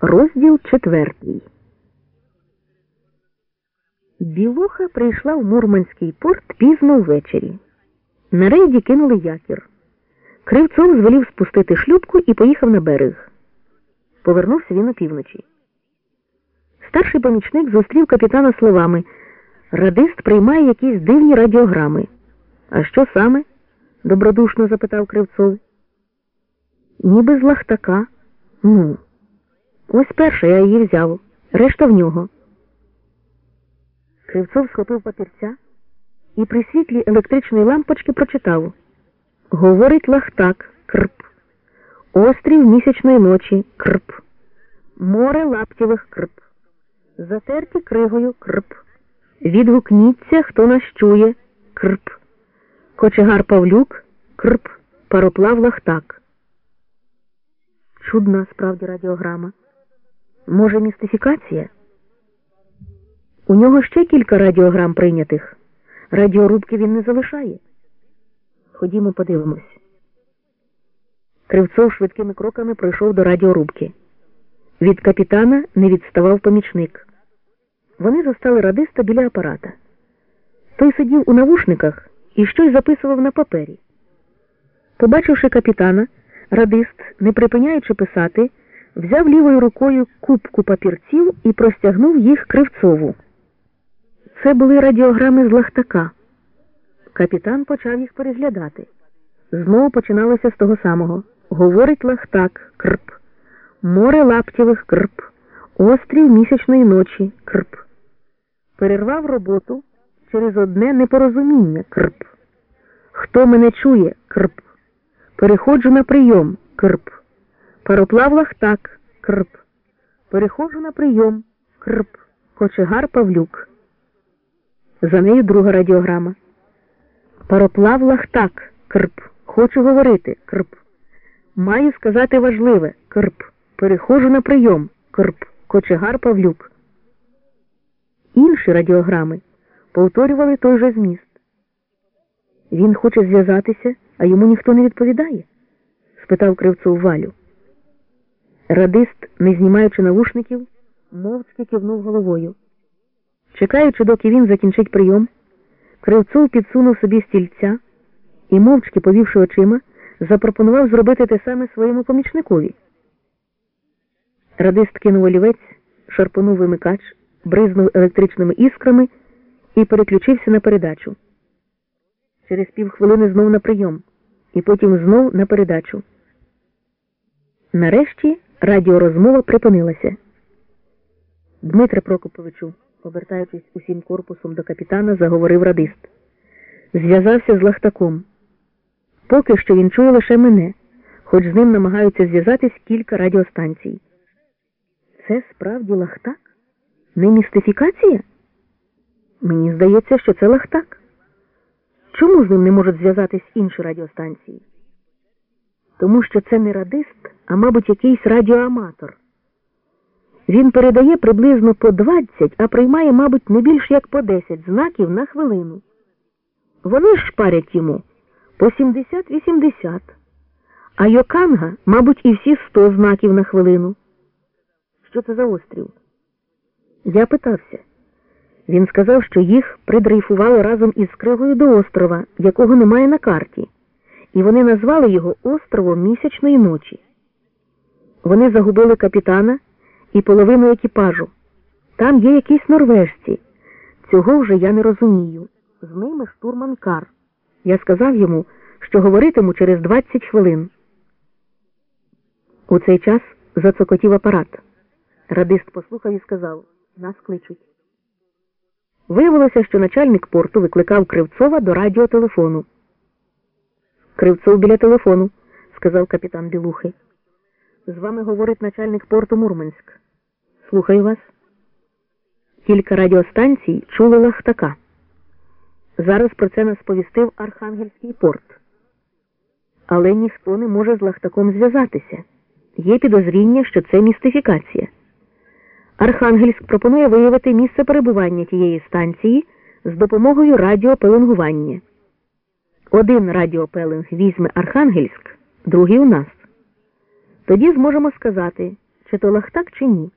Розділ четвертий. Білуха прийшла в Мурманський порт пізно ввечері. На рейді кинули якір. Кривцов звелів спустити шлюпку і поїхав на берег. Повернувся він опівночі. Старший помічник зустрів капітана словами Радист приймає якісь дивні радіограми. А що саме? добродушно запитав Кривцов. Ніби з лахтака. Ну. Ось перша я її взяв, решта в нього. Кривцов схопив папірця і при світлі електричної лампочки прочитав Говорить лахтак крп. Острів місячної ночі крп. Море лаптєвих крп. Затерті кригою крп. Відгукніться, хто нас чує крп. Кочегар Павлюк крп. Пароплав лахтак. Чудна справді радіограма. Може, містифікація? У нього ще кілька радіограм прийнятих. Радіорубки він не залишає. Ходімо, подивимось. Кривцов швидкими кроками пройшов до радіорубки. Від капітана не відставав помічник. Вони застали радиста біля апарата. Той сидів у навушниках і щось записував на папері. Побачивши капітана, радист, не припиняючи писати, взяв лівою рукою кубку папірців і простягнув їх кривцову. Це були радіограми з лахтака. Капітан почав їх переглядати. Знову починалося з того самого. Говорить лахтак, крп. Море Лаптєвих крп. Острів місячної ночі крп. Перервав роботу через одне непорозуміння крп. Хто мене чує крп. Переходжу на прийом крп. Пароплав Лахтак крп. Переходжу на прийом крп. Кочегар Павлюк. За нею друга радіограма. Пароплав Лахтак крп. Хочу говорити крп. Маю сказати важливе крп. Переходжу на прийом крп. Кочегар Павлюк. Інші радіограми повторювали той же зміст. Він хоче зв'язатися, а йому ніхто не відповідає? спитав кривцов Валю. Радист, не знімаючи навушників, мовчки кивнув головою. Чекаючи, доки він закінчить прийом, Кривцов підсунув собі стільця і, мовчки повівши очима, запропонував зробити те саме своєму помічникові. Радист кинув олівець, шарпонув вимикач, бризнув електричними іскрами і переключився на передачу. Через півхвилини знов на прийом, і потім знов на передачу. Нарешті радіорозмова припинилася. Дмитре Прокоповичу, повертаючись усім корпусом до капітана, заговорив радист. Зв'язався з лахтаком. Поки що він чує лише мене, хоч з ним намагаються зв'язатись кілька радіостанцій. Це справді лахтак? Не містифікація? Мені здається, що це лахтак. Чому з ним не можуть зв'язатись інші радіостанції? Тому що це не радист, а, мабуть, якийсь радіоаматор. Він передає приблизно по 20, а приймає, мабуть, не більш як по 10 знаків на хвилину. Вони ж шпарять йому по 70-80, а Йоканга, мабуть, і всі 100 знаків на хвилину. Що це за острів? Я питався. Він сказав, що їх придрейфували разом із кригою до острова, якого немає на карті, і вони назвали його островом місячної ночі. Вони загубили капітана і половину екіпажу. Там є якісь норвежці. Цього вже я не розумію. З ними штурман Кар. Я сказав йому, що говоритиму через 20 хвилин. У цей час зацокотів апарат. Радист послухав і сказав нас кличуть. Виявилося, що начальник порту викликав Кривцова до радіотелефону. Кривцов біля телефону, сказав капітан Білухи. З вами говорить начальник порту Мурманськ. Слухаю вас. Кілька радіостанцій чули лахтака. Зараз про це нас сповістив Архангельський порт. Але ніхто не може з лахтаком зв'язатися. Є підозріння, що це містифікація. Архангельськ пропонує виявити місце перебування тієї станції з допомогою радіопеленгування. Один радіопелинг візьме Архангельськ, другий у нас. Тоді зможемо сказати, чи то лахтак, чи ні.